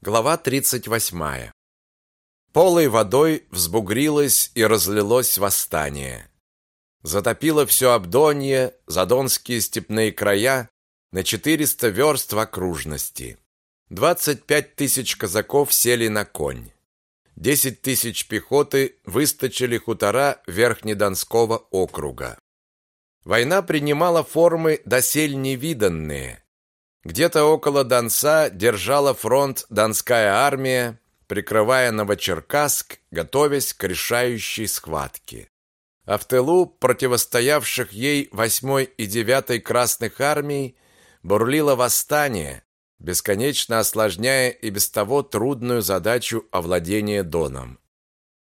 Глава 38. Полой водой взбугрилось и разлилось восстание. Затопило все Абдонье, задонские степные края на 400 верст в окружности. 25 тысяч казаков сели на конь. 10 тысяч пехоты выстачили хутора Верхнедонского округа. Война принимала формы досель невиданные – где-то около Донца держала фронт Донская армия, прикрывая Новочеркасск, готовясь к решающей схватке. А в тылу противостоявших ей 8 и 9 Красных армий бурлило восстание, бесконечно осложняя и без того трудную задачу овладения Доном.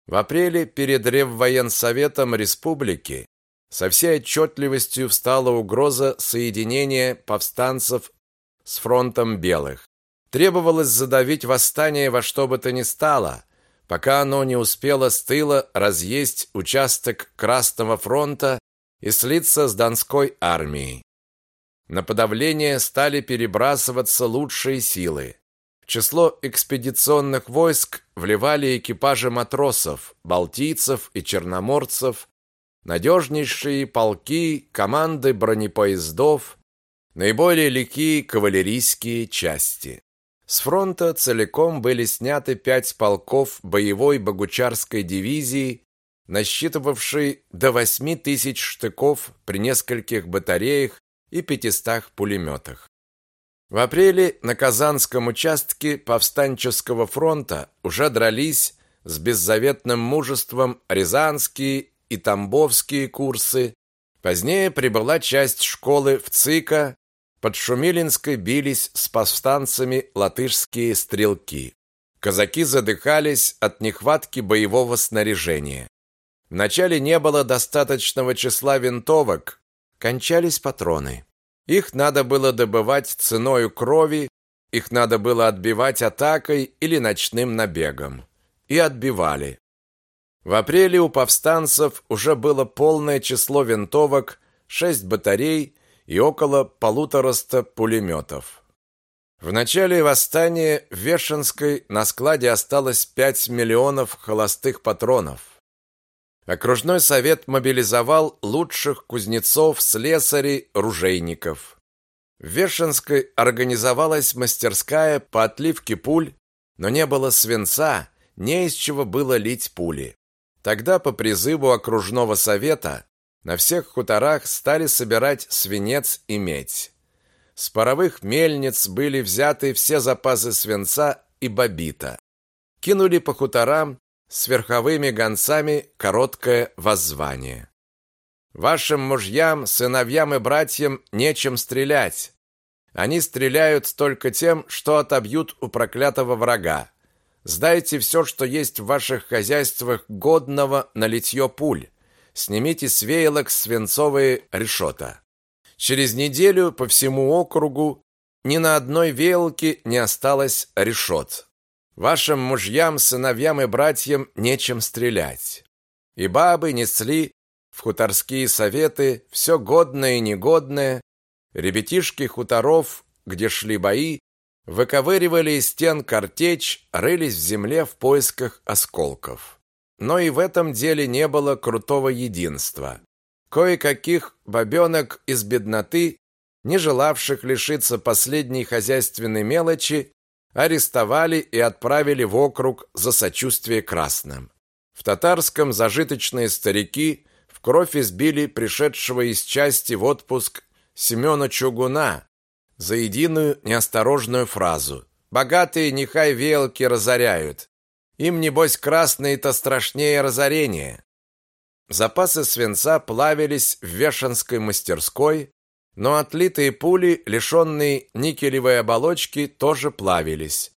В апреле перед Реввоенсоветом республики со всей отчетливостью встала угроза соединения повстанцев с фронтом белых. Требовалось задавить восстание во что бы то ни стало, пока оно не успело с тыла разъесть участок Красного фронта и слиться с Донской армией. На подавление стали перебрасываться лучшие силы. В число экспедиционных войск вливали экипажи матросов, балтийцев и черноморцев, надежнейшие полки, команды бронепоездов, Наиболее лихие кавалерийские части. С фронта целиком были сняты пять полков боевой богучарской дивизии, насчитывавшей до 8 тысяч штыков при нескольких батареях и 500 пулеметах. В апреле на Казанском участке Повстанческого фронта уже дрались с беззаветным мужеством рязанские и тамбовские курсы. Позднее прибыла часть школы в ЦИКа, под Шумилинской бились с повстанцами латышские стрелки. Казаки задыхались от нехватки боевого снаряжения. Вначале не было достаточного числа винтовок, кончались патроны. Их надо было добывать ценой крови, их надо было отбивать атакой или ночным набегом. И отбивали. В апреле у повстанцев уже было полное число винтовок, шесть батарей и около полутораста пулеметов. В начале восстания в Вешенской на складе осталось 5 миллионов холостых патронов. Окружной совет мобилизовал лучших кузнецов, слесарей, ружейников. В Вешенской организовалась мастерская по отливке пуль, но не было свинца, не из чего было лить пули. Тогда по призыву окружного совета на всех хуторах стали собирать свинец и медь. С паровых мельниц были взяты все запасы свинца и бобита. Кинули по хуторам с верховыми гонцами короткое воззвание. Вашим мужьям, сыновьям и братьям нечем стрелять. Они стреляют только тем, что отобьют у проклятого врага. Сдайте все, что есть в ваших хозяйствах годного на литье пуль снимите с веялок свинцовые решета. Через неделю по всему округу ни на одной веялке не осталось решет. Вашим мужьям, сыновьям и братьям нечем стрелять. И бабы несли в хуторские советы все годное и негодное, ребятишки хуторов, где шли бои, выковыривали из стен картечь, рылись в земле в поисках осколков. Но и в этом деле не было крутого единства. Кое-каких бабенок из бедноты, не желавших лишиться последней хозяйственной мелочи, арестовали и отправили в округ за сочувствие красным. В татарском зажиточные старики в кровь избили пришедшего из части в отпуск Семена Чугуна за единую неосторожную фразу «Богатые нехай велки разоряют, им, небось, красные-то страшнее разорения. Запасы свинца плавились в Вешенской мастерской, но отлитые пули, лишенные никелевой оболочки, тоже плавились.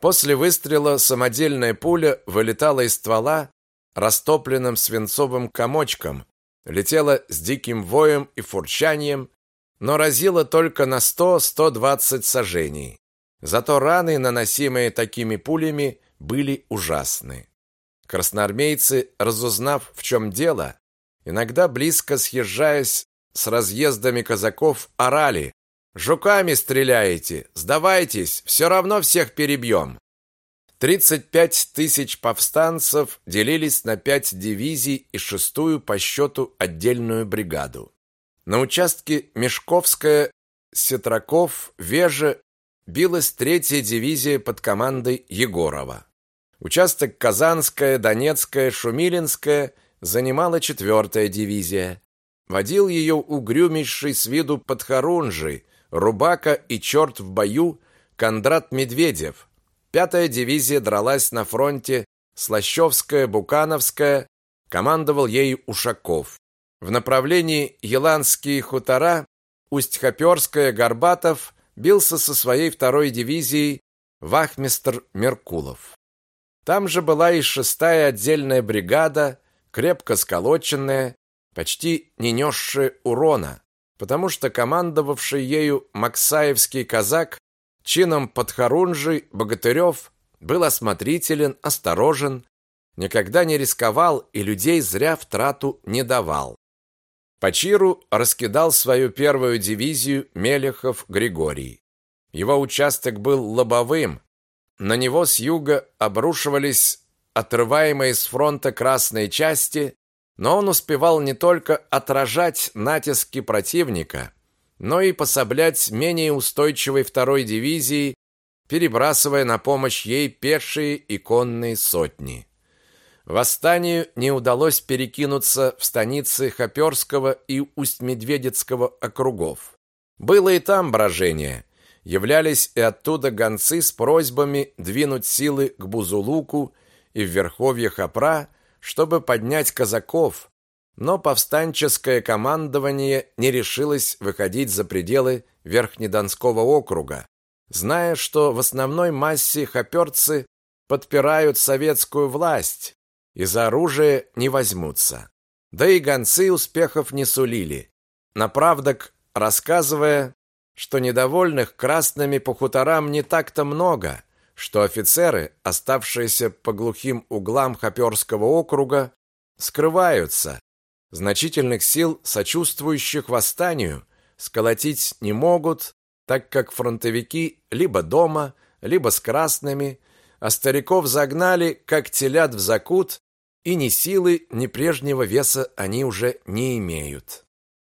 После выстрела самодельная пуля вылетала из ствола растопленным свинцовым комочком, летела с диким воем и фурчанием, но разила только на 100-120 сажений. Зато раны, наносимые такими пулями, были ужасны. Красноармейцы, разузнав, в чем дело, иногда близко съезжаясь с разъездами казаков, орали «Жуками стреляете! Сдавайтесь! Все равно всех перебьем!» 35 тысяч повстанцев делились на пять дивизий и шестую по счету отдельную бригаду. На участке Мешковская, Сетраков, Веже билась третья дивизия под командой Егорова. Участок Казанская, Донецкая, Шумилинская занимала четвертая дивизия. Водил ее угрюмейший с виду подхорунжий, рубака и черт в бою Кондрат Медведев. Пятая дивизия дралась на фронте Слащевская, Букановская, командовал ею Ушаков. В направлении Еланские хутора Усть-Хоперская, Горбатов бился со своей второй дивизией вахмистр Меркулов. Там же была и шестая отдельная бригада, крепко сколоченная, почти не несшая урона, потому что командовавший ею Максаевский казак чином подхорунжий Богатырев был осмотрителен, осторожен, никогда не рисковал и людей зря в трату не давал. По Чиру раскидал свою первую дивизию Мелехов Григорий. Его участок был лобовым, на него с юга обрушивались отрываемые с фронта красные части, но он успевал не только отражать натиски противника, но и пособлять менее устойчивой второй дивизии, перебрасывая на помощь ей пешие и конные сотни. Восстанию не удалось перекинуться в станицы Хоперского и Усть-Медведецкого округов. Было и там брожение – являлись и оттуда гонцы с просьбами двинуть силы к Бузулуку и в верховье Хапра, чтобы поднять казаков, но повстанческое командование не решилось выходить за пределы Верхнедонского округа, зная, что в основной массе хоперцы подпирают советскую власть и за оружие не возьмутся. Да и гонцы успехов не сулили. Направдок рассказывая, что недовольных красными по хуторам не так-то много, что офицеры, оставшиеся по глухим углам Хоперского округа, скрываются. Значительных сил, сочувствующих восстанию, сколотить не могут, так как фронтовики либо дома, либо с красными, а стариков загнали, как телят в закут, и ни силы, ни прежнего веса они уже не имеют.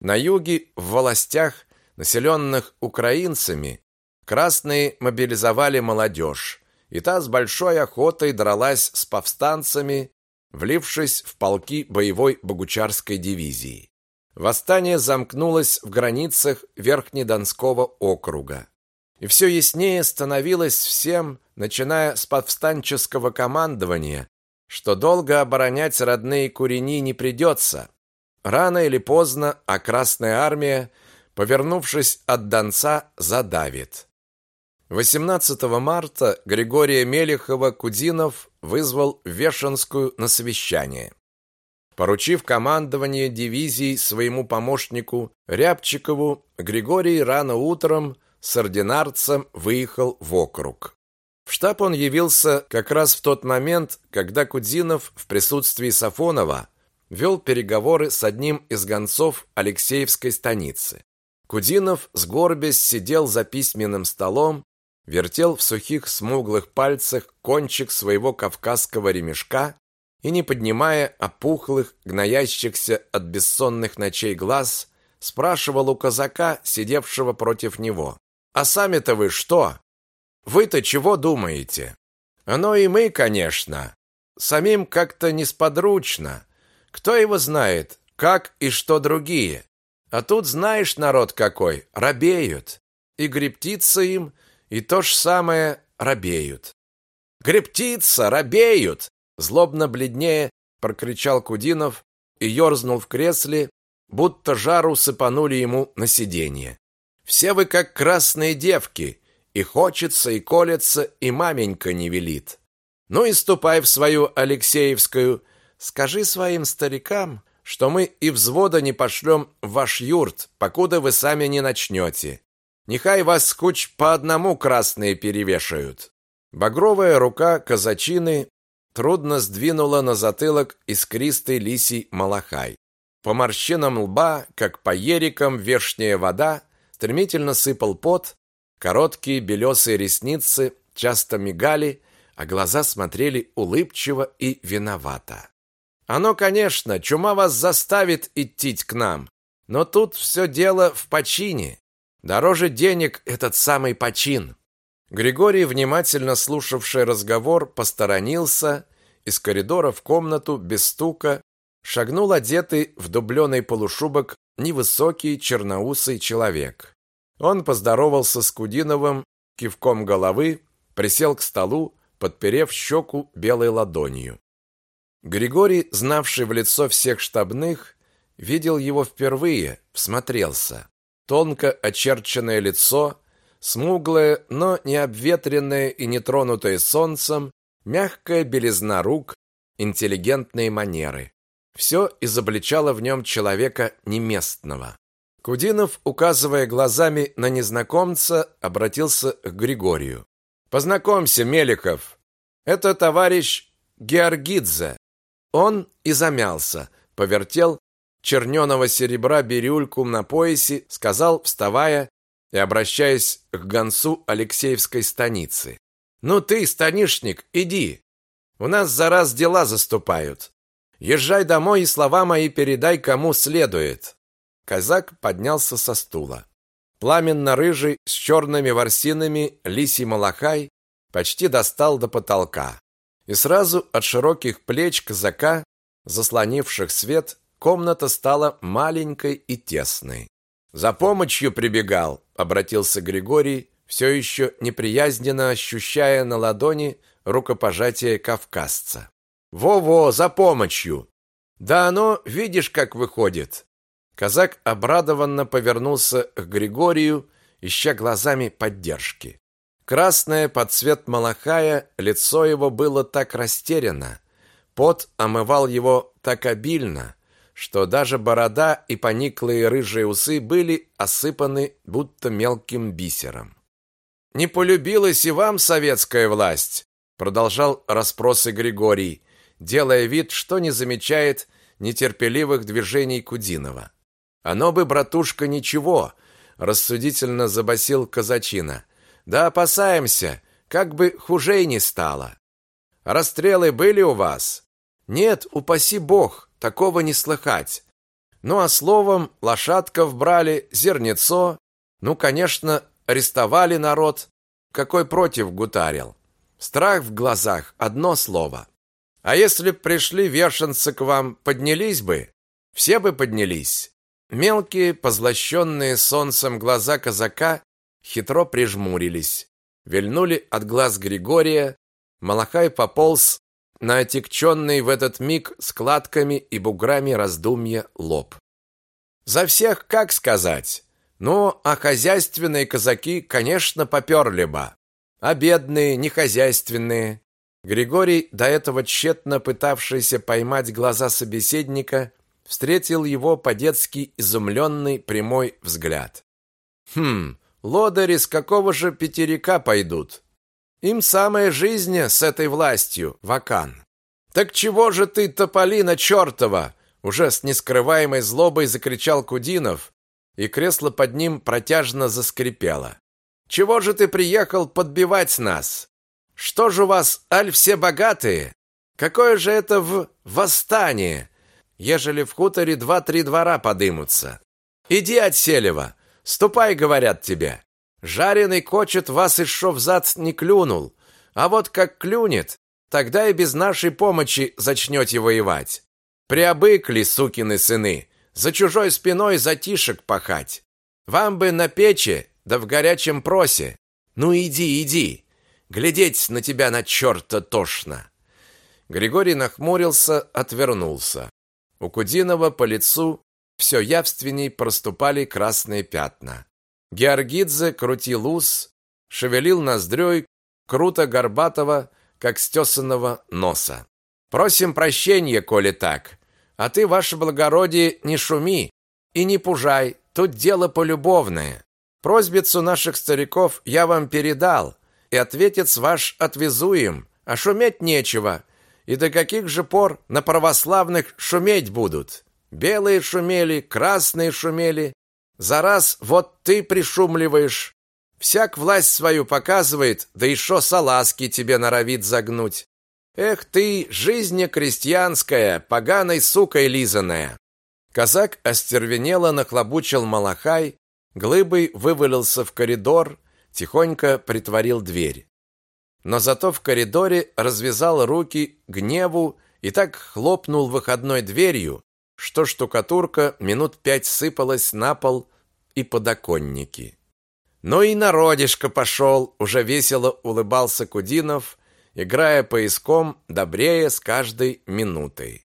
На юге, в властях, населенных украинцами, красные мобилизовали молодежь, и та с большой охотой дралась с повстанцами, влившись в полки боевой Богучарской дивизии. Восстание замкнулось в границах Верхнедонского округа. И все яснее становилось всем, начиная с повстанческого командования, что долго оборонять родные курени не придется. Рано или поздно, а Красная армия повернувшись от Донца, задавит. 18 марта Григория Мелехова Кудинов вызвал Вешенскую на совещание. Поручив командование дивизией своему помощнику Рябчикову, Григорий рано утром с ординарцем выехал в округ. Штаб он явился как раз в тот момент, когда Кудинов в присутствии Сафонова вел переговоры с одним из гонцов Алексеевской станицы. Кудинов, сгорбясь, сидел за письменным столом, вертел в сухих смуглых пальцах кончик своего кавказского ремешка и, не поднимая опухлых, гноящихся от бессонных ночей глаз, спрашивал у казака, сидевшего против него. «А сами-то вы что? Вы-то чего думаете?» «Оно и мы, конечно. Самим как-то несподручно. Кто его знает, как и что другие. А тут, знаешь, народ какой, робеют. И грептица им, и то же самое робеют. Грептица, робеют! Злобно бледнее прокричал Кудинов и ерзнул в кресле, будто жару сыпанули ему на сиденье. Все вы как красные девки, и хочется, и колется, и маменька не велит. Ну и ступай в свою Алексеевскую, скажи своим старикам, что мы и взвода не пошлем в ваш юрт, покуда вы сами не начнете. Нехай вас куч по одному красные перевешают. Багровая рука казачины трудно сдвинула на затылок искристый лисий малахай. По морщинам лба, как по ерикам вешняя вода, стремительно сыпал пот, короткие белесые ресницы часто мигали, а глаза смотрели улыбчиво и виновато. Оно, конечно, чума вас заставит идти к нам, но тут все дело в почине. Дороже денег этот самый почин. Григорий, внимательно слушавший разговор, посторонился, из коридора в комнату без стука шагнул одетый в дубленый полушубок невысокий черноусый человек. Он поздоровался с Кудиновым кивком головы, присел к столу, подперев щеку белой ладонью. Григорий, знавший в лицо всех штабных, видел его впервые, всмотрелся. Тонко очерченное лицо, смуглое, но не обветренное и не тронутое солнцем, мягкая белизна рук, интеллигентные манеры. Все изобличало в нем человека неместного. Кудинов, указывая глазами на незнакомца, обратился к Григорию. «Познакомься, Меликов. Это товарищ Георгидзе, он и замялся, повертел черненого серебра бирюльку на поясе, сказал, вставая и обращаясь к гонцу Алексеевской станицы. «Ну ты, станишник, иди. У нас за раз дела заступают. Езжай домой и слова мои передай кому следует». Казак поднялся со стула. Пламенно-рыжий, с черными ворсинами, лисий малахай почти достал до потолка. И сразу от широких плеч казака, заслонивших свет, комната стала маленькой и тесной. «За помощью прибегал», — обратился Григорий, все еще неприязненно ощущая на ладони рукопожатие кавказца. «Во-во, за помощью!» «Да оно, видишь, как выходит!» Казак обрадованно повернулся к Григорию, ища глазами поддержки. Красное под цвет малахая, лицо его было так растеряно, пот омывал его так обильно, что даже борода и пониклые рыжие усы были осыпаны будто мелким бисером. «Не полюбилась и вам советская власть?» продолжал расспросы Григорий, делая вид, что не замечает нетерпеливых движений Кудинова. «Оно бы, братушка, ничего», рассудительно забасил казачина. Да опасаемся, как бы хуже не стало. Расстрелы были у вас? Нет, упаси бог, такого не слыхать. Ну а словом, лошадков брали, зернецо, ну, конечно, арестовали народ. Какой против гутарил. Страх в глазах одно слово. А если б пришли вершинцы к вам, поднялись бы? Все бы поднялись. Мелкие, позлощенные солнцем глаза казака хитро прижмурились. Вильнули от глаз Григория, Малахай пополз на отекченный в этот миг складками и буграми раздумья лоб. За всех как сказать? Ну, а хозяйственные казаки, конечно, поперли бы. А бедные, нехозяйственные. Григорий, до этого тщетно пытавшийся поймать глаза собеседника, встретил его по-детски изумленный прямой взгляд. Хм, Лодыри с какого же пятерика пойдут? Им самая жизнь с этой властью, Вакан. Так чего же ты, тополина чертова? Уже с нескрываемой злобой закричал Кудинов, и кресло под ним протяжно заскрипело. Чего же ты приехал подбивать нас? Что же у вас, аль все богатые? Какое же это в восстание, ежели в хуторе два-три двора подымутся? Иди от Селева, Ступай, говорят тебе. Жареный кочет вас еще взад не клюнул, а вот как клюнет, тогда и без нашей помощи зачнете воевать. Приобыкли, сукины сыны, за чужой спиной затишек пахать. Вам бы на печи, да в горячем просе. Ну иди, иди. Глядеть на тебя на черта тошно. Григорий нахмурился, отвернулся. У Кудинова по лицу все явственней проступали красные пятна. Георгидзе крутил ус, шевелил ноздрёй круто горбатого, как стесанного носа. Просим прощения, коли так. А ты, ваше благородие, не шуми и не пужай, тут дело полюбовное. Просьбицу наших стариков я вам передал, и ответец ваш отвезуем, а шуметь нечего. И до каких же пор на православных шуметь будут? Белые шумели, красные шумели. За раз вот ты пришумливаешь. Всяк власть свою показывает, да еще салазки тебе норовит загнуть. Эх ты, жизнь крестьянская, поганой сукой лизаная. Казак остервенело нахлобучил малахай, глыбой вывалился в коридор, тихонько притворил дверь. Но зато в коридоре развязал руки гневу и так хлопнул выходной дверью, что штукатурка минут пять сыпалась на пол и подоконники. Ну и народишко пошел, уже весело улыбался Кудинов, играя поиском добрее с каждой минутой.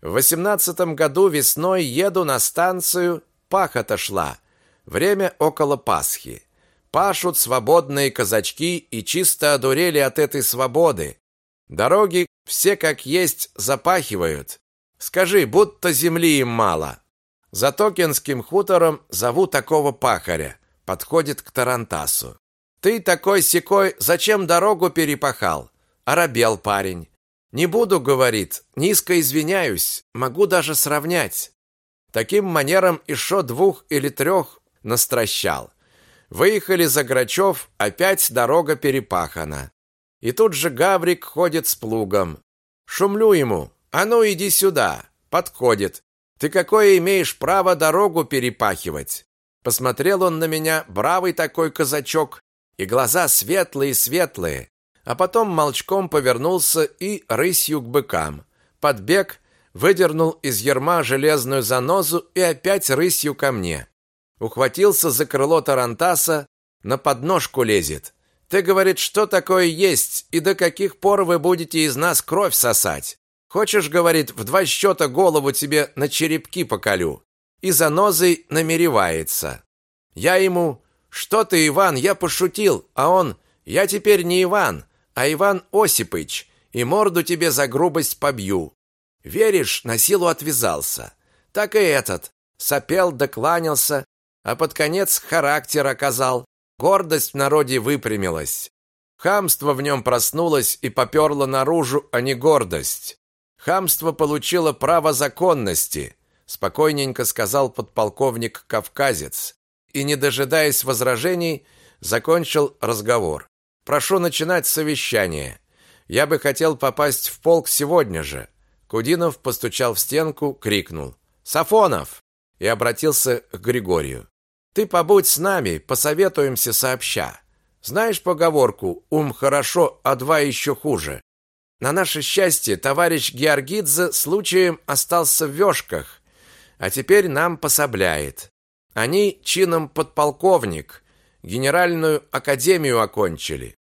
В восемнадцатом году весной еду на станцию, пахота шла. Время около Пасхи. Пашут свободные казачки и чисто одурели от этой свободы. Дороги все как есть запахивают. Скажи, будто земли им мало. За Токинским хутором зову такого пахаря. Подходит к Тарантасу. Ты такой секой, зачем дорогу перепахал? Оробел парень. Не буду, говорит, низко извиняюсь, могу даже сравнять. Таким манером еще двух или трех настращал. Выехали за Грачев, опять дорога перепахана. И тут же Гаврик ходит с плугом. Шумлю ему: "А ну иди сюда". Подходит. "Ты какое имеешь право дорогу перепахивать?" Посмотрел он на меня, бравый такой казачок, и глаза светлые-светлые а потом молчком повернулся и рысью к быкам. Подбег, выдернул из ярма железную занозу и опять рысью ко мне. Ухватился за крыло тарантаса, на подножку лезет. Ты, говорит, что такое есть и до каких пор вы будете из нас кровь сосать? Хочешь, говорит, в два счета голову тебе на черепки поколю. И занозой намеревается. Я ему: "Что ты, Иван, я пошутил". А он: "Я теперь не Иван, а Иван Осипович, и морду тебе за грубость побью. Веришь, на силу отвязался. Так и этот сопел, докланялся, а под конец характер оказал. Гордость в народе выпрямилась. Хамство в нем проснулось и поперло наружу, а не гордость. Хамство получило право законности, спокойненько сказал подполковник Кавказец и, не дожидаясь возражений, закончил разговор. Прошу начинать совещание. Я бы хотел попасть в полк сегодня же. Кудинов постучал в стенку, крикнул: "Сафонов!" и обратился к Григорию. Ты побудь с нами, посоветуемся сообща. Знаешь поговорку: ум хорошо, а два еще хуже. На наше счастье, товарищ Георгидзе случаем остался в вёшках, а теперь нам пособляет. Они чином подполковник, генеральную академию окончили.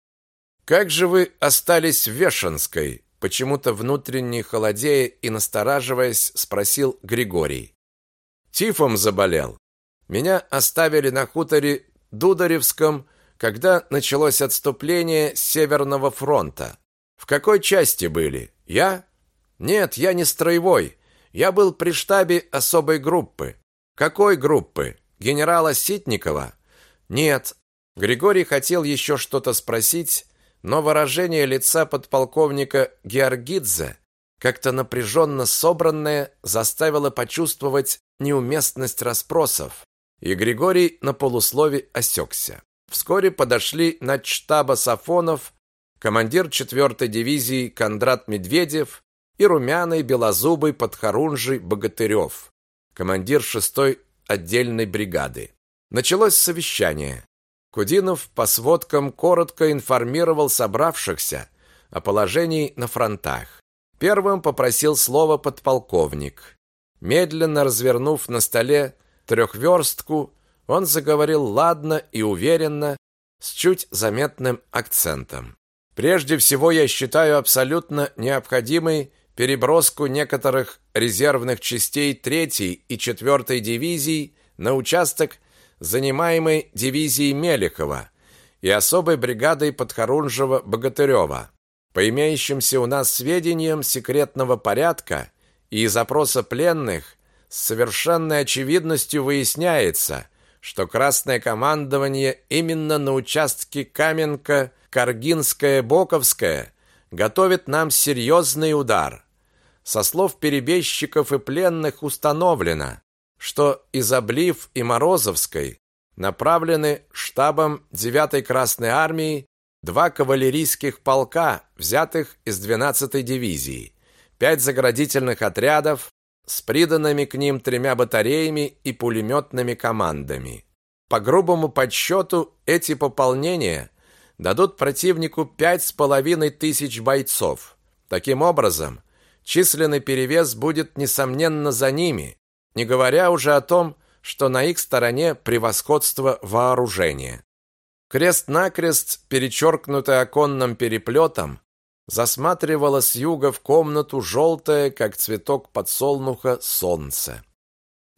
Как же вы остались в Вешенской? Почему-то внутренне холодея и настораживаясь, спросил Григорий. Тифом заболел. Меня оставили на хуторе Дударевском, когда началось отступление Северного фронта. В какой части были? Я? Нет, я не строевой. Я был при штабе особой группы. Какой группы? Генерала Ситникова? Нет. Григорий хотел еще что-то спросить, но выражение лица подполковника Георгидзе, как-то напряженно собранное, заставило почувствовать неуместность расспросов, и Григорий на полуслове осекся. Вскоре подошли начштаба Сафонов, командир 4-й дивизии Кондрат Медведев и румяный белозубый подхорунжий Богатырев, командир 6-й отдельной бригады. Началось совещание. Кудинов по сводкам коротко информировал собравшихся о положении на фронтах. Первым попросил слово подполковник. Медленно развернув на столе трехверстку, он заговорил ладно и уверенно, с чуть заметным акцентом. Прежде всего, я считаю абсолютно необходимой переброску некоторых резервных частей 3 и 4 дивизий на участок занимаемой дивизией Мелехова и особой бригадой подхорунжего Богатырева. По имеющимся у нас сведениям секретного порядка и из опроса пленных с совершенной очевидностью выясняется, что Красное командование именно на участке Каменка, Каргинская, Боковская готовит нам серьезный удар. Со слов перебежчиков и пленных установлено, что из Облив и Морозовской направлены штабом 9-й Красной армии два кавалерийских полка, взятых из 12-й дивизии, пять заградительных отрядов с приданными к ним тремя батареями и пулеметными командами. По грубому подсчету, эти пополнения дадут противнику пять с половиной тысяч бойцов. Таким образом, численный перевес будет, несомненно, за ними, не говоря уже о том, что на их стороне превосходство вооружения. Крест-накрест, перечеркнутый оконным переплетом, засматривало с юга в комнату желтое, как цветок подсолнуха, солнце.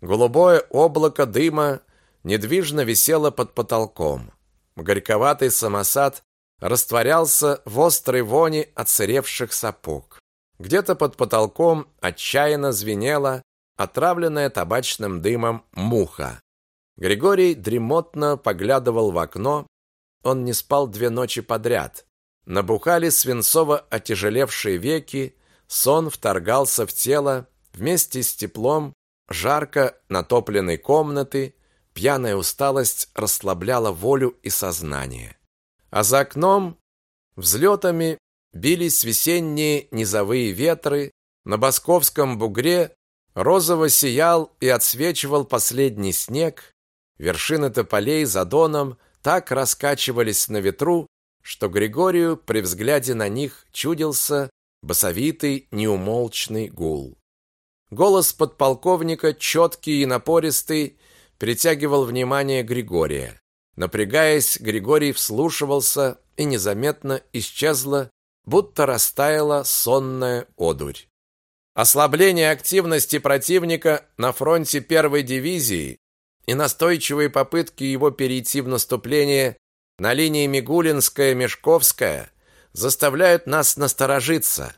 Голубое облако дыма недвижно висело под потолком. Горьковатый самосад растворялся в острой вони отсыревших сапог. Где-то под потолком отчаянно звенела отравленная табачным дымом муха. Григорий дремотно поглядывал в окно. Он не спал две ночи подряд. Набухали свинцово отяжелевшие веки, сон вторгался в тело вместе с теплом жарко натопленной комнаты, пьяная усталость расслабляла волю и сознание. А за окном взлетами бились весенние низовые ветры, на Босковском бугре розово сиял и отсвечивал последний снег, вершины тополей за доном так раскачивались на ветру, что Григорию при взгляде на них чудился басовитый неумолчный гул. Голос подполковника, четкий и напористый, притягивал внимание Григория. Напрягаясь, Григорий вслушивался, и незаметно исчезла будто растаяла сонная одурь. Ослабление активности противника на фронте первой дивизии и настойчивые попытки его перейти в наступление на линии Мигулинская-Мешковская заставляют нас насторожиться.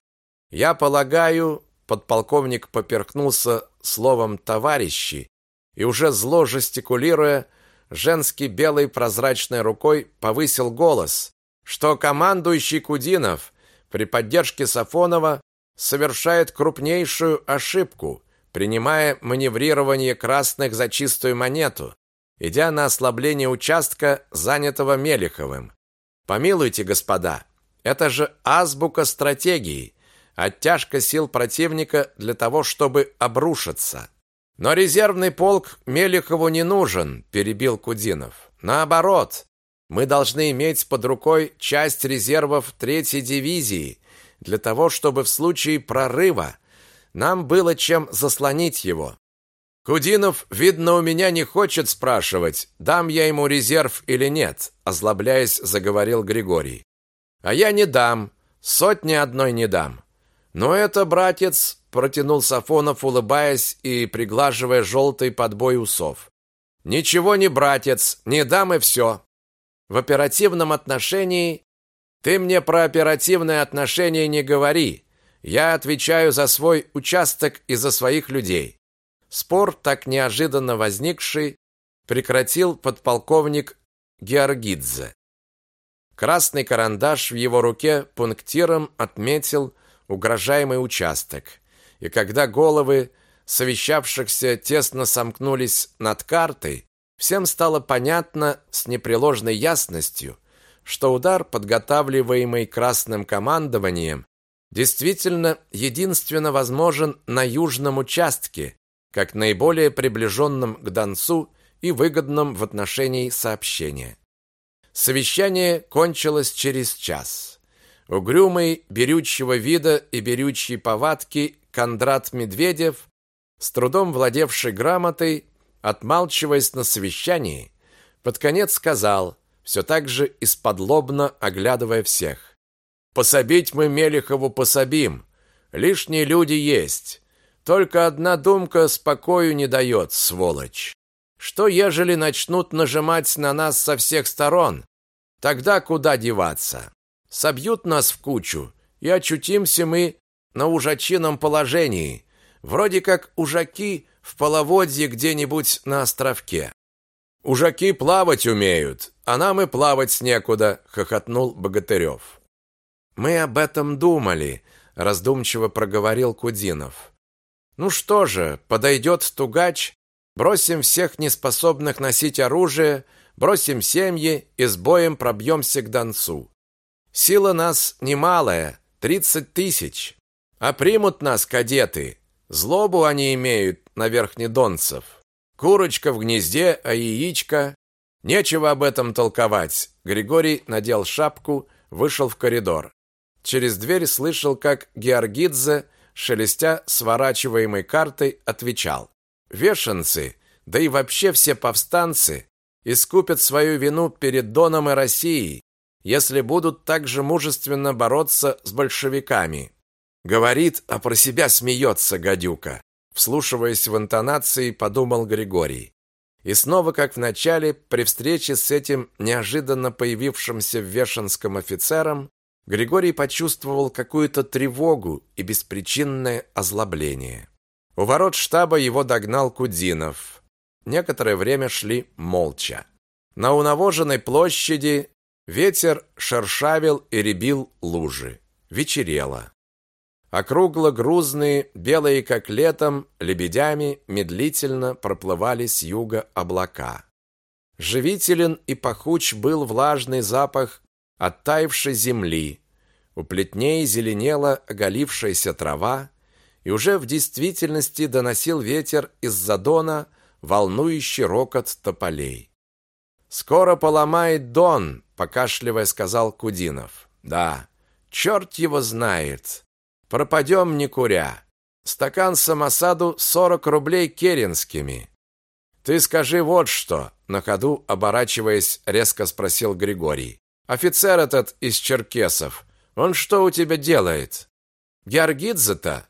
Я полагаю, подполковник поперхнулся словом товарищи и уже зло жестикулируя, женский белой прозрачной рукой повысил голос, что командующий Кудинов при поддержке Сафонова совершает крупнейшую ошибку, принимая маневрирование красных за чистую монету, идя на ослабление участка, занятого Мелиховым. Помилуйте, господа, это же азбука стратегии, оттяжка сил противника для того, чтобы обрушиться. Но резервный полк Мелихову не нужен, перебил Кудинов. Наоборот, мы должны иметь под рукой часть резервов третьей дивизии для того, чтобы в случае прорыва нам было чем заслонить его. Кудинов, видно, у меня не хочет спрашивать, дам я ему резерв или нет, озлобляясь, заговорил Григорий. А я не дам, сотни одной не дам. Но это, братец, протянул Сафонов, улыбаясь и приглаживая желтый подбой усов. Ничего не, братец, не дам и все. В оперативном отношении ты мне про оперативные отношения не говори. Я отвечаю за свой участок и за своих людей. Спор, так неожиданно возникший, прекратил подполковник Георгидзе. Красный карандаш в его руке пунктиром отметил угрожаемый участок. И когда головы совещавшихся тесно сомкнулись над картой, Всем стало понятно с непреложной ясностью, что удар, подготавливаемый красным командованием, действительно единственно возможен на южном участке, как наиболее приближенном к Донцу и выгодном в отношении сообщения. Совещание кончилось через час. Угрюмый, берючего вида и берючей повадки Кондрат Медведев, с трудом владевший грамотой, отмалчиваясь на совещании, под конец сказал, все так же исподлобно оглядывая всех. «Пособить мы Мелехову пособим. Лишние люди есть. Только одна думка спокою не дает, сволочь. Что, ежели начнут нажимать на нас со всех сторон? Тогда куда деваться? Собьют нас в кучу, и очутимся мы на ужачином положении. Вроде как ужаки в половодье где-нибудь на островке. Ужаки плавать умеют, а нам и плавать некуда, хохотнул Богатырев. Мы об этом думали, раздумчиво проговорил Кудинов. Ну что же, подойдет тугач, Бросим всех неспособных носить оружие, бросим семьи и с боем пробьемся к Донцу. Сила нас немалая, тридцать тысяч. А примут нас кадеты. Злобу они имеют на верхнедонцев. Курочка в гнезде, а яичко... Нечего об этом толковать. Григорий надел шапку, вышел в коридор. Через дверь слышал, как Георгидзе, шелестя сворачиваемой картой, отвечал. Вешенцы, да и вообще все повстанцы, искупят свою вину перед Доном и Россией, если будут так же мужественно бороться с большевиками. Говорит, а про себя смеется гадюка. Вслушиваясь в интонации, подумал Григорий. И снова, как в начале, при встрече с этим неожиданно появившимся в Вешенском офицером, Григорий почувствовал какую-то тревогу и беспричинное озлобление. У ворот штаба его догнал Кудинов. Некоторое время шли молча. На унавоженной площади ветер шершавил и ребил лужи. Вечерело. Округло-грузные, белые как летом, лебедями медлительно проплывали с юга облака. Живителен и пахуч был влажный запах оттаившей земли. У плетней зеленела оголившаяся трава, и уже в действительности доносил ветер из задона волнующий рокот тополей. «Скоро поломает дон», — покашливая сказал Кудинов. «Да, черт его знает. Пропадем не куря. Стакан самосаду сорок рублей керенскими». «Ты скажи вот что», — на ходу, оборачиваясь, резко спросил Григорий. «Офицер этот из черкесов, он что у тебя делает?» «Георгидзе-то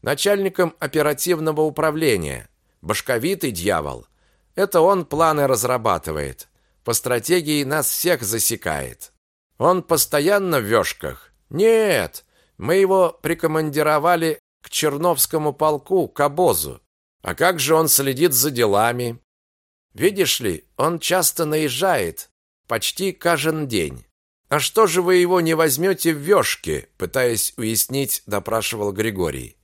начальником оперативного управления. Башковитый дьявол. Это он планы разрабатывает. По стратегии нас всех засекает. Он постоянно в вёшках? Нет, мы его прикомандировали к Черновскому полку, к обозу. А как же он следит за делами? Видишь ли, он часто наезжает, почти каждый день. А что же вы его не возьмете в вёшки, пытаясь уяснить, допрашивал Григорий.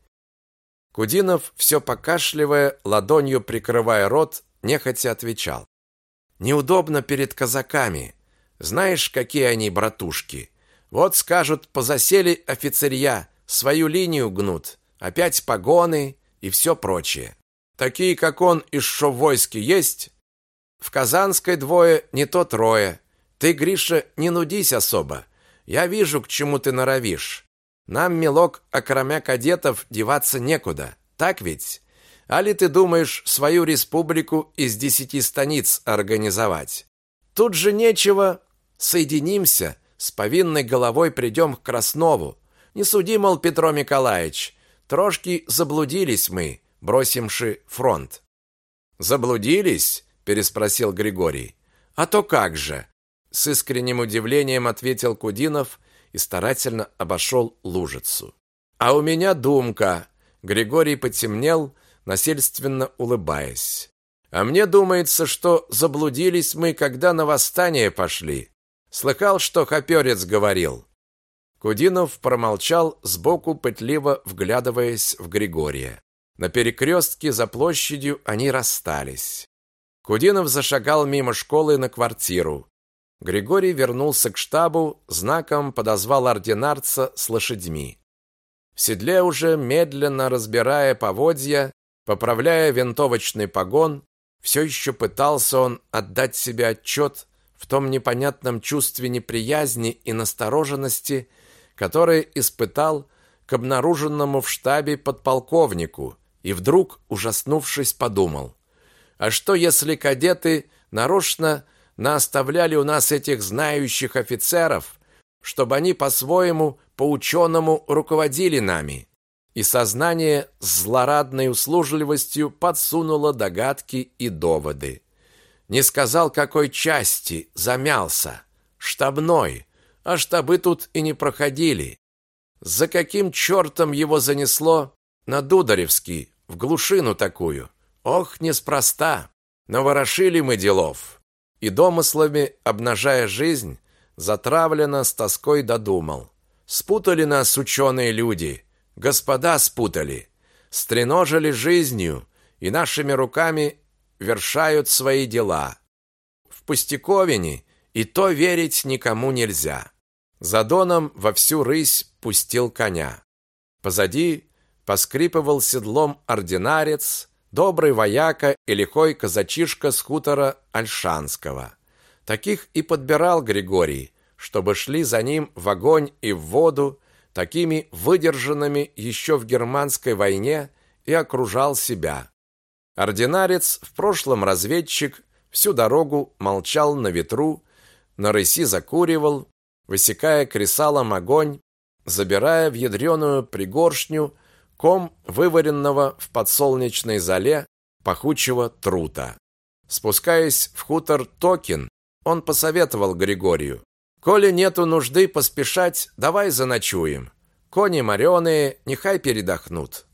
Кудинов, все покашливая, ладонью прикрывая рот, нехотя отвечал. «Неудобно перед казаками. Знаешь, какие они братушки. Вот скажут, позасели офицерья, свою линию гнут, опять погоны и все прочее. Такие, как он, из шо в войске есть? В Казанской двое, не то трое. Ты, Гриша, не нудись особо. Я вижу, к чему ты норовишь. Нам, милок, окромя кадетов, деваться некуда. Так ведь? Али ты думаешь свою республику из десяти станиц организовать? Тут же нечего. Соединимся, с повинной головой придем к Краснову. Не суди, мол, Петро Николаевич. Трошки заблудились мы, бросимши фронт. Заблудились? Переспросил Григорий. А то как же? С искренним удивлением ответил Кудинов и старательно обошел лужицу. А у меня думка. Григорий потемнел, насильственно улыбаясь. А мне думается, что заблудились мы, когда на восстание пошли. Слыхал, что хоперец говорил. Кудинов промолчал, сбоку пытливо вглядываясь в Григория. На перекрестке за площадью они расстались. Кудинов зашагал мимо школы на квартиру. Григорий вернулся к штабу, знаком подозвал ординарца с лошадьми. В седле уже, медленно разбирая поводья, поправляя винтовочный погон, все еще пытался он отдать себе отчет в том непонятном чувстве неприязни и настороженности, которое испытал к обнаруженному в штабе подполковнику, и вдруг, ужаснувшись, подумал, а что если кадеты нарочно наоставляли у нас этих знающих офицеров, чтобы они по-своему, по-ученому руководили нами. И сознание с злорадной услужливостью подсунуло догадки и доводы. Не сказал, какой части, замялся. Штабной, а штабы тут и не проходили. За каким чертом его занесло на Дударевский, в глушину такую? Ох, неспроста. Наворошили мы делов и домыслами, обнажая жизнь, затравленно с тоской додумал. Спутали нас ученые люди, господа спутали, стреножили жизнью и нашими руками вершают свои дела. В пустяковине и то верить никому нельзя. За доном во всю рысь пустил коня. Позади поскрипывал седлом ординарец, добрый вояка и лихой казачишка с хутора Альшанского. Таких и подбирал Григорий, чтобы шли за ним в огонь и в воду, такими выдержанными еще в германской войне и окружал себя. Ординарец, в прошлом разведчик, всю дорогу молчал на ветру, на рыси закуривал, высекая кресалом огонь, забирая в ядреную пригоршню ком вываренного в подсолнечной золе пахучего трута. Спускаясь в хутор Токин, он посоветовал Григорию: "Коли нету нужды поспешать, давай заночуем. Кони мореные, нехай передохнут".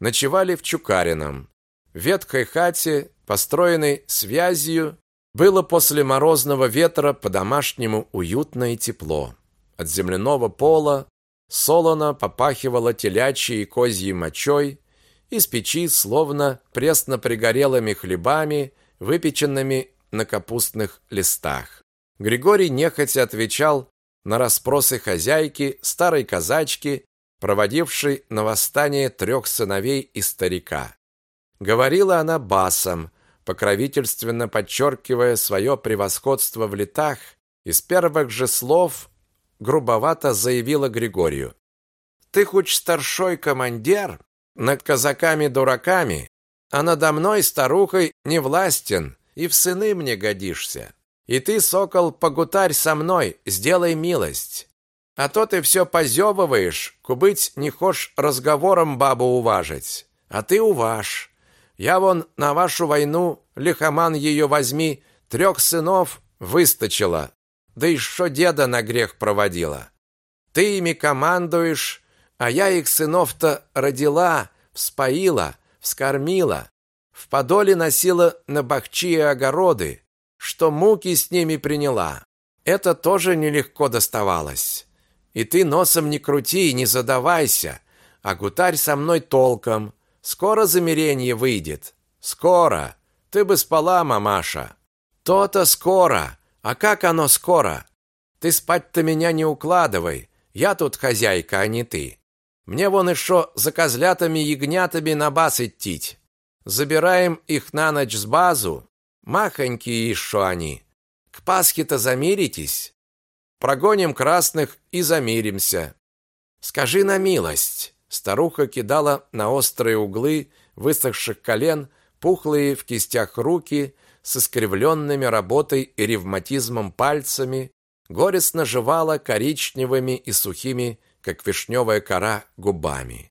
Ночевали в Чукарином. В ветхой хате, построенной связью, было после морозного ветра по-домашнему уютно и тепло. От земляного пола солоно попахивало телячьей и козьей мочой, из печи словно пресно пригорелыми хлебами, выпеченными на капустных листах. Григорий нехотя отвечал на расспросы хозяйки, старой казачки, проводившей на восстание трех сыновей и старика. Говорила она басом, покровительственно подчеркивая свое превосходство в летах, из первых же слов грубовато заявила Григорию. «Ты хоть старшой командир, над казаками-дураками, а надо мной, старухой, не властен, и в сыны мне годишься. И ты, сокол, погутарь со мной, сделай милость. А то ты все позевываешь, кубыть не хошь разговором бабу уважить. А ты уваж. Я вон на вашу войну, лихоман ее возьми, трех сынов выстачила, да и что деда на грех проводила. Ты ими командуешь, а я их сынов-то родила, вспоила, вскормила, в подоле носила на бахчи и огороды, что муки с ними приняла. Это тоже нелегко доставалось. И ты носом не крути и не задавайся, а гутарь со мной толком, Скоро замерение выйдет. Скоро. Ты бы спала, мамаша. То-то скоро. А как оно скоро? Ты спать-то меня не укладывай. Я тут хозяйка, а не ты. Мне вон еще за козлятами-ягнятами на бас идти. Забираем их на ночь с базу. Махонькие еще они. К Пасхе-то замиритесь. Прогоним красных и замиримся. Скажи на милость, Старуха кидала на острые углы высохших колен пухлые в кистях руки с искривленными работой и ревматизмом пальцами, горестно жевала коричневыми и сухими, как вишневая кора, губами.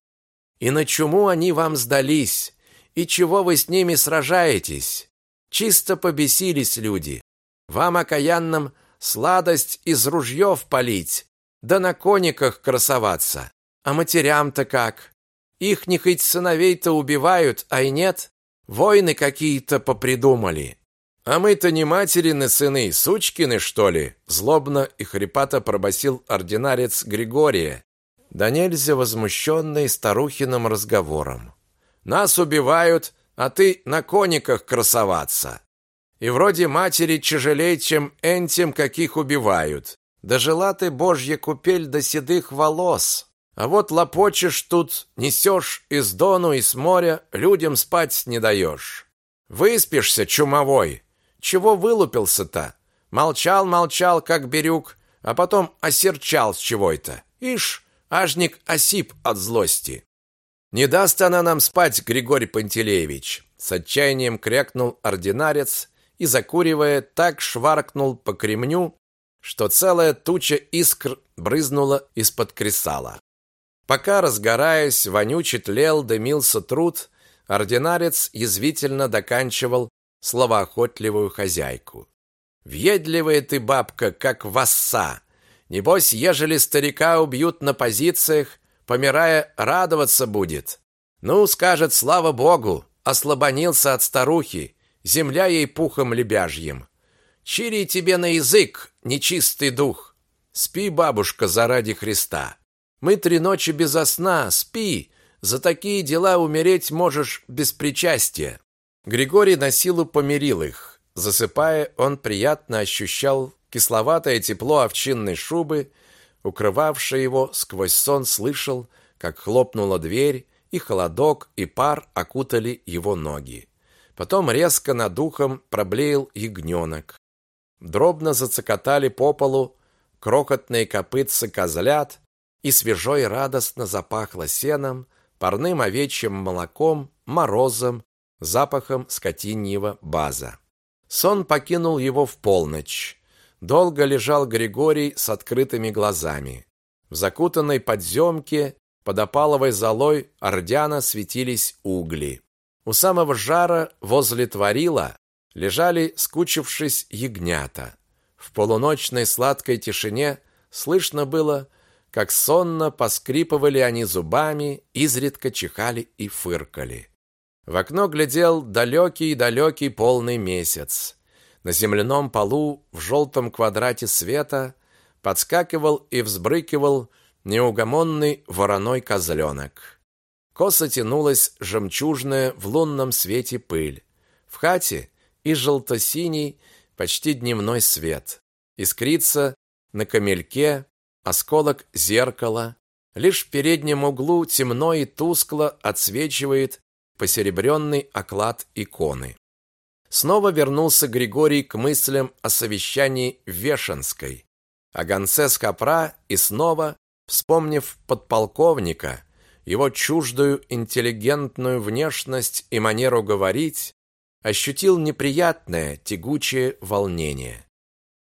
«И на чему они вам сдались? И чего вы с ними сражаетесь? Чисто побесились люди. Вам, окаянным, сладость из ружьев палить, да на кониках красоваться. А матерям-то как? Их не хоть сыновей-то убивают, а и нет. Войны какие-то попридумали. А мы-то не материны сыны, сучкины, что ли? Злобно и хрипато пробасил ординарец Григория, да нельзя возмущенный старухиным разговором. Нас убивают, а ты на кониках красоваться. И вроде матери тяжелей, чем энтим, каких убивают. Дожила ты, божья купель, до седых волос. А вот лопочешь тут, несешь из дону и с моря, людям спать не даешь. Выспишься, чумовой. Чего вылупился-то? Молчал, молчал, как берюк, а потом осерчал с чего-то. Ишь, ажник осип от злости. Не даст она нам спать, Григорий Пантелеевич, с отчаянием крякнул ординарец и закуривая, так шваркнул по кремню, что целая туча искр брызнула из-под кресала. Пока, разгораясь, вонюче тлел, дымился труд, ординарец язвительно доканчивал словоохотливую хозяйку. «Въедливая ты, бабка, как васса! Небось, ежели старика убьют на позициях, помирая, радоваться будет. Ну, скажет, слава богу, ослабонился от старухи, земля ей пухом лебяжьим. Чири тебе на язык, нечистый дух! Спи, бабушка, заради Христа!» Мы три ночи без сна, спи. За такие дела умереть можешь без причастия. Григорий на силу помирил их. Засыпая, он приятно ощущал кисловатое тепло овчинной шубы, укрывавшее его, сквозь сон слышал, как хлопнула дверь, и холодок, и пар окутали его ноги. Потом резко над ухом проблеял ягненок. Дробно зацокотали по полу крохотные копытцы козлят, и свежо и радостно запахло сеном, парным овечьим молоком, морозом, запахом скотиньего база. Сон покинул его в полночь. Долго лежал Григорий с открытыми глазами. В закутанной подземке под опаловой золой ордяна светились угли. У самого жара возле творила лежали, скучившись, ягнята. В полуночной сладкой тишине слышно было, как сонно поскрипывали они зубами, изредка чихали и фыркали. В окно глядел далекий-далекий полный месяц. На земляном полу в желтом квадрате света подскакивал и взбрыкивал неугомонный вороной козленок. Косо тянулась жемчужная в лунном свете пыль. В хате и желто-синий, почти дневной свет. Искрится на камельке осколок зеркала. Лишь в переднем углу темно и тускло отсвечивает посеребренный оклад иконы. Снова вернулся Григорий к мыслям о совещании в Вешенской, о гонце с Капра и снова, вспомнив подполковника, его чуждую интеллигентную внешность и манеру говорить, ощутил неприятное тягучее волнение.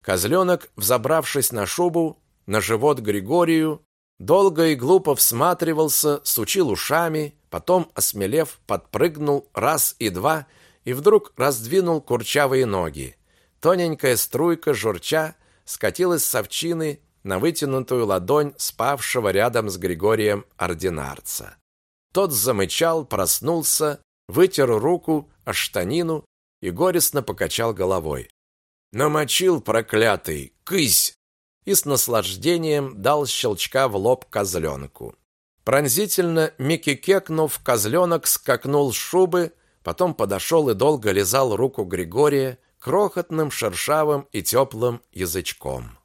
Козленок, взобравшись на шубу, на живот Григорию, долго и глупо всматривался, сучил ушами, потом, осмелев, подпрыгнул раз и два и вдруг раздвинул курчавые ноги. Тоненькая струйка журча скатилась с овчины на вытянутую ладонь спавшего рядом с Григорием ординарца. Тот замычал, проснулся, вытер руку о штанину и горестно покачал головой. Намочил проклятый, кысь! И с наслаждением дал щелчка в лоб козленку. Пронзительно микикекнув, козленок скакнул с шубы, потом подошел и долго лизал руку Григория крохотным, шершавым и теплым язычком.